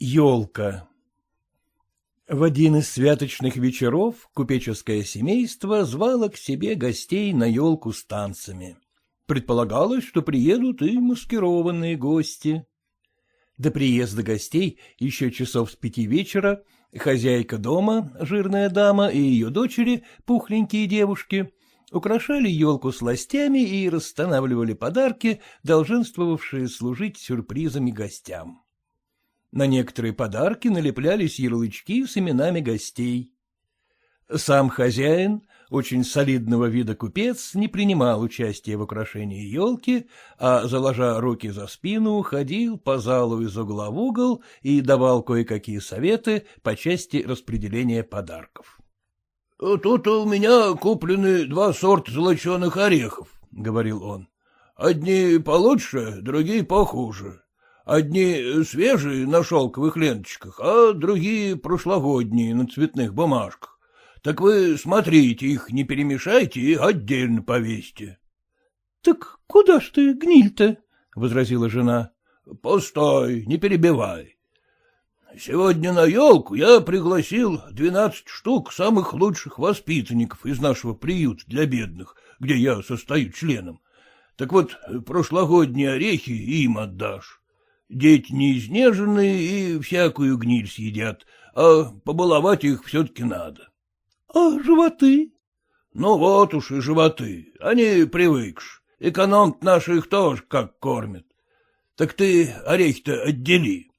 Елка В один из святочных вечеров купеческое семейство звало к себе гостей на елку с танцами. Предполагалось, что приедут и маскированные гости. До приезда гостей еще часов с пяти вечера хозяйка дома, жирная дама и ее дочери, пухленькие девушки, украшали елку сластями и расстанавливали подарки, долженствовавшие служить сюрпризами гостям. На некоторые подарки налеплялись ярлычки с именами гостей. Сам хозяин, очень солидного вида купец, не принимал участия в украшении елки, а, заложа руки за спину, ходил по залу из угла в угол и давал кое-какие советы по части распределения подарков. — Тут у меня куплены два сорта золоченых орехов, — говорил он. — Одни получше, другие похуже. Одни свежие на шелковых ленточках, а другие прошлогодние на цветных бумажках. Так вы смотрите, их не перемешайте и отдельно повесьте. — Так куда ж ты гниль-то? — возразила жена. — Постой, не перебивай. Сегодня на елку я пригласил двенадцать штук самых лучших воспитанников из нашего приюта для бедных, где я состою членом. Так вот, прошлогодние орехи им отдашь. Дети не изнеженные и всякую гниль съедят, а побаловать их все-таки надо. — А животы? — Ну вот уж и животы, они привыкшь. Эконом наши их тоже как кормят. Так ты орехи-то отдели.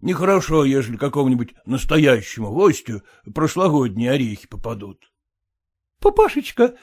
Нехорошо, ежели какому-нибудь настоящему гостю прошлогодние орехи попадут. — Папашечка,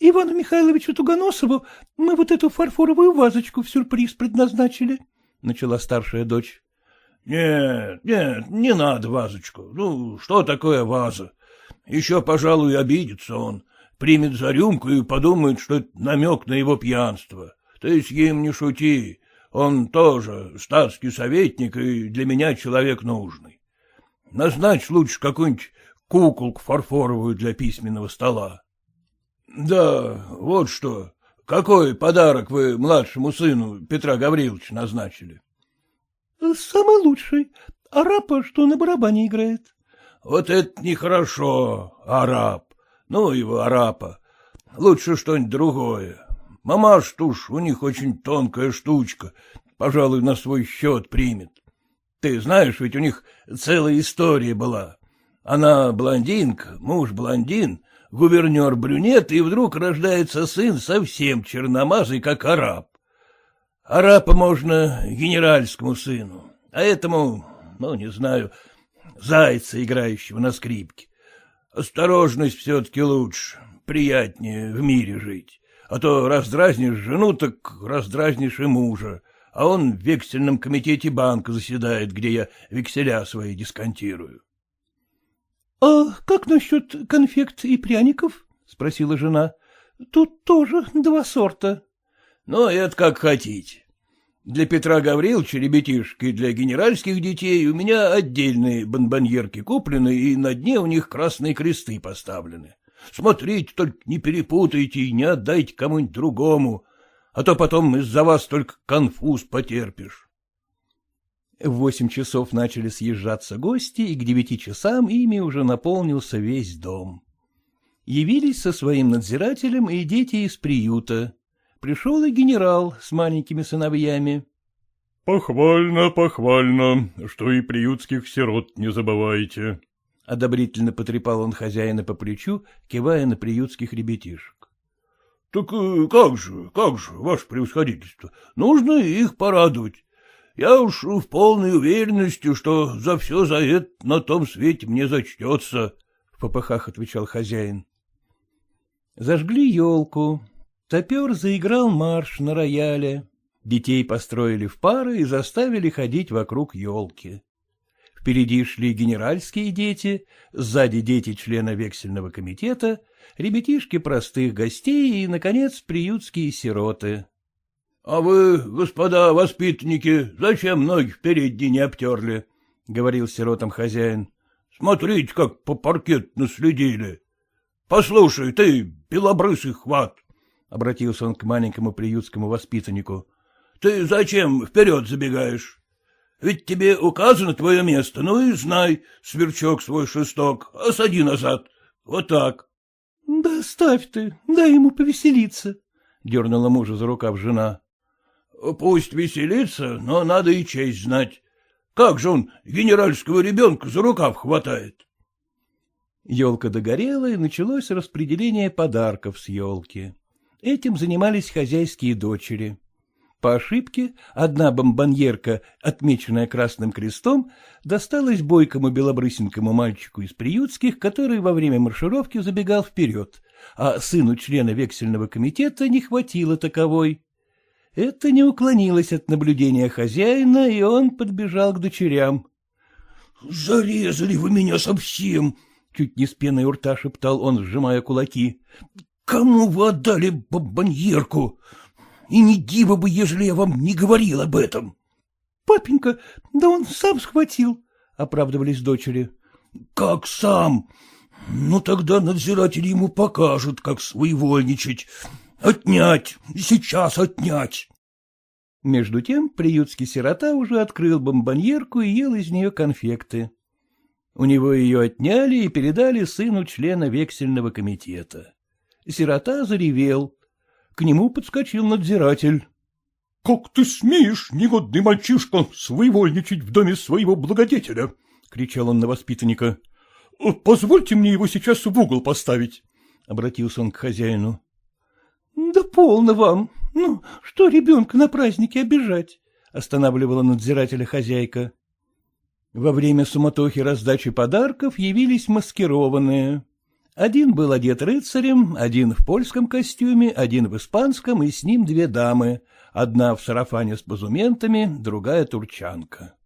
Ивану Михайловичу Тугоносову мы вот эту фарфоровую вазочку в сюрприз предназначили, — начала старшая дочь. — Нет, нет, не надо вазочку. Ну, что такое ваза? Еще, пожалуй, обидится он, примет за рюмку и подумает, что это намек на его пьянство. Ты с ним не шути, он тоже статский советник и для меня человек нужный. Назначь лучше какую-нибудь куколку фарфоровую для письменного стола. Да, вот что, какой подарок вы младшему сыну Петра Гавриловича назначили? — Самый лучший. Арапа, что на барабане играет. — Вот это нехорошо, араб. Ну его, арапа. Лучше что-нибудь другое. Мамаш уж у них очень тонкая штучка, пожалуй, на свой счет примет. Ты знаешь, ведь у них целая история была. Она блондинка, муж блондин, гувернер брюнет, и вдруг рождается сын совсем черномазый, как араб. Арапа можно генеральскому сыну, а этому, ну, не знаю, зайца, играющего на скрипке. Осторожность все-таки лучше, приятнее в мире жить. А то раздразнишь жену, так раздразнишь и мужа, а он в вексельном комитете банка заседает, где я векселя свои дисконтирую. — А как насчет конфект и пряников? — спросила жена. — Тут тоже два сорта. — Ну, это как хотите. Для Петра Гавриловича, ребятишек, и для генеральских детей у меня отдельные бонбоньерки куплены, и на дне у них красные кресты поставлены. Смотрите, только не перепутайте и не отдайте кому-нибудь другому, а то потом из-за вас только конфуз потерпишь. В восемь часов начали съезжаться гости, и к девяти часам ими уже наполнился весь дом. Явились со своим надзирателем и дети из приюта. Пришел и генерал с маленькими сыновьями. — Похвально, похвально, что и приютских сирот не забываете. Одобрительно потрепал он хозяина по плечу, кивая на приютских ребятишек. — Так э, как же, как же, ваше превосходительство, нужно их порадовать. Я уж в полной уверенности, что за все за это на том свете мне зачтется, — в попыхах отвечал хозяин. Зажгли елку. Топер заиграл марш на рояле. Детей построили в пары и заставили ходить вокруг елки. Впереди шли генеральские дети, сзади дети члена вексельного комитета, ребятишки простых гостей и, наконец, приютские сироты. — А вы, господа воспитанники, зачем ноги впереди не обтерли? — говорил сиротам хозяин. — Смотрите, как по паркету наследили. — Послушай, ты, белобрысый хват, — обратился он к маленькому приютскому воспитаннику, — ты зачем вперед забегаешь? Ведь тебе указано твое место, ну и знай, сверчок свой шесток, осади назад. Вот так. — Да ставь ты, дай ему повеселиться, — дернула мужа за рукав жена. — Пусть веселится, но надо и честь знать. Как же он генеральского ребенка за рукав хватает? Елка догорела, и началось распределение подарков с елки. Этим занимались хозяйские дочери. По ошибке одна бомбоньерка, отмеченная красным крестом, досталась бойкому белобрысенькому мальчику из приютских, который во время маршировки забегал вперед, а сыну члена вексельного комитета не хватило таковой. Это не уклонилось от наблюдения хозяина, и он подбежал к дочерям. — Зарезали вы меня совсем! — чуть не с пеной у рта шептал он, сжимая кулаки. — Кому вы отдали бомбоньерку? И не диво бы, ежели я вам не говорил об этом. — Папенька, да он сам схватил, — оправдывались дочери. — Как сам? Ну, тогда надзиратели ему покажут, как своевольничать. Отнять, сейчас отнять. Между тем приютский сирота уже открыл бомбоньерку и ел из нее конфекты. У него ее отняли и передали сыну члена вексельного комитета. Сирота заревел. К нему подскочил надзиратель. — Как ты смеешь, негодный мальчишка, своевольничать в доме своего благодетеля? — кричал он на воспитанника. — Позвольте мне его сейчас в угол поставить, — обратился он к хозяину. — Да полно вам. Ну, что ребенка на празднике обижать? — останавливала надзирателя хозяйка. Во время суматохи раздачи подарков явились маскированные. Один был одет рыцарем, один в польском костюме, один в испанском, и с ним две дамы, одна в сарафане с базументами, другая турчанка.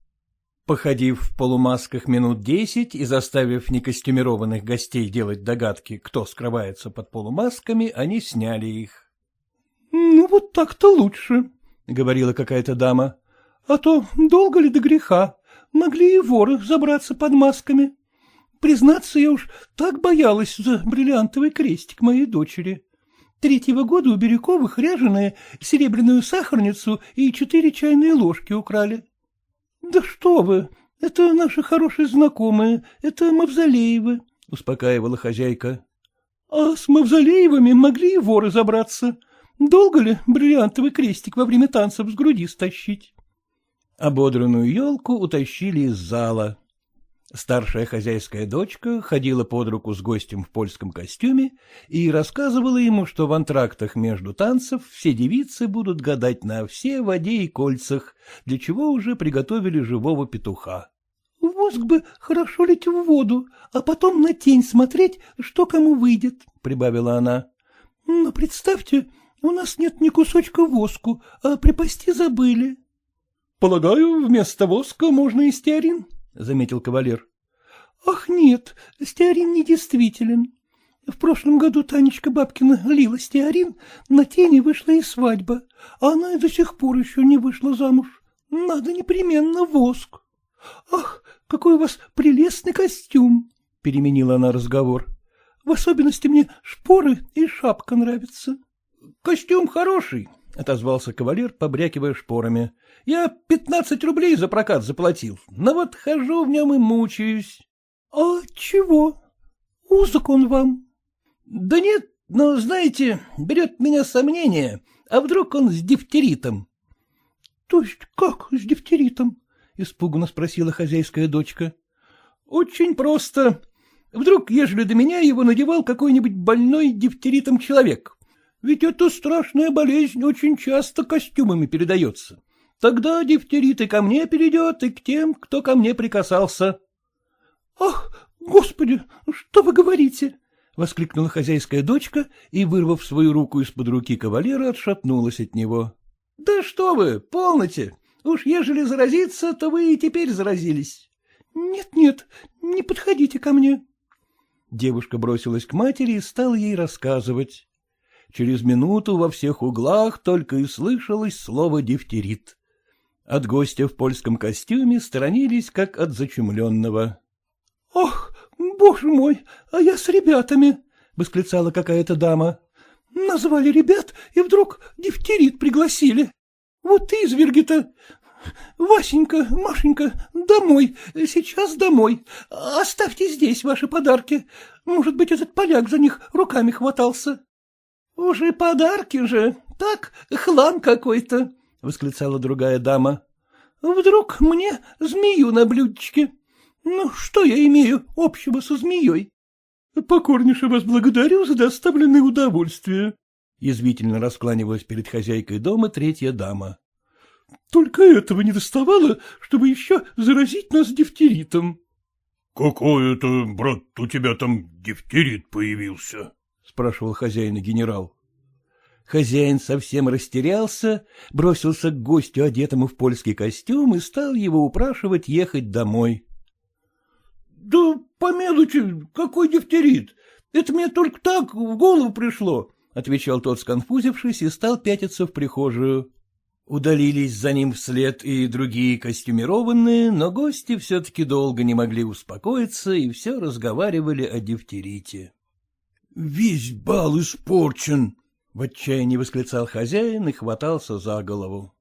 Походив в полумасках минут десять и заставив некостюмированных гостей делать догадки, кто скрывается под полумасками, они сняли их. — Ну, вот так-то лучше, — говорила какая-то дама. — А то долго ли до греха? Могли и воры забраться под масками. Признаться, я уж так боялась за бриллиантовый крестик моей дочери. Третьего года у Бирюковых ряженые серебряную сахарницу и четыре чайные ложки украли. — Да что вы, это наши хорошие знакомые, это Мавзолеевы, — успокаивала хозяйка. — А с Мавзолеевыми могли и воры забраться. Долго ли бриллиантовый крестик во время танцев с груди стащить? Ободранную елку утащили из зала. Старшая хозяйская дочка ходила под руку с гостем в польском костюме и рассказывала ему, что в антрактах между танцев все девицы будут гадать на все воде и кольцах, для чего уже приготовили живого петуха. — Воск бы хорошо лить в воду, а потом на тень смотреть, что кому выйдет, — прибавила она. — Но представьте, у нас нет ни кусочка воску, а припасти забыли. — Полагаю, вместо воска можно и стеарин? — заметил кавалер. — Ах, нет, стеарин недействителен. В прошлом году Танечка Бабкина лила стеарин, на тени вышла и свадьба, а она и до сих пор еще не вышла замуж. Надо непременно воск. Ах, какой у вас прелестный костюм! — переменила она разговор. — В особенности мне шпоры и шапка нравятся. — Костюм хороший, — отозвался кавалер, побрякивая шпорами. — Я пятнадцать рублей за прокат заплатил, но вот хожу в нем и мучаюсь. — А чего? Узок он вам? — Да нет, но, знаете, берет меня сомнение, а вдруг он с дифтеритом? — То есть как с дифтеритом? — испуганно спросила хозяйская дочка. — Очень просто. Вдруг, ежели до меня его надевал какой-нибудь больной дифтеритом человек, ведь эта страшная болезнь очень часто костюмами передается. Тогда дифтерит и ко мне перейдет, и к тем, кто ко мне прикасался. — Ах, господи, что вы говорите? — воскликнула хозяйская дочка и, вырвав свою руку из-под руки кавалера, отшатнулась от него. — Да что вы, полноте! Уж ежели заразиться, то вы и теперь заразились. Нет, — Нет-нет, не подходите ко мне. Девушка бросилась к матери и стала ей рассказывать. Через минуту во всех углах только и слышалось слово «дифтерит». От гостя в польском костюме сторонились, как от зачумленного. — Ах, боже мой, а я с ребятами! — восклицала какая-то дама. — Назвали ребят, и вдруг дифтерит пригласили. Вот изверги-то! — Васенька, Машенька, домой, сейчас домой. Оставьте здесь ваши подарки. Может быть, этот поляк за них руками хватался. — Уже подарки же, так, хлам какой-то, — восклицала другая дама. — Вдруг мне змею на блюдечке? Ну, что я имею общего со змеей? — Покорнейше вас благодарю за доставленное удовольствие, — язвительно раскланивалась перед хозяйкой дома третья дама. — Только этого не доставало, чтобы еще заразить нас дифтеритом. — Какой это, брат, у тебя там дифтерит появился? — спрашивал хозяин и генерал. Хозяин совсем растерялся, бросился к гостю, одетому в польский костюм, и стал его упрашивать ехать домой. — Да помилуйте, какой дифтерит? Это мне только так в голову пришло, — отвечал тот, сконфузившись, и стал пятиться в прихожую. Удалились за ним вслед и другие костюмированные, но гости все-таки долго не могли успокоиться и все разговаривали о дифтерите. — Весь бал испорчен, — в отчаянии восклицал хозяин и хватался за голову.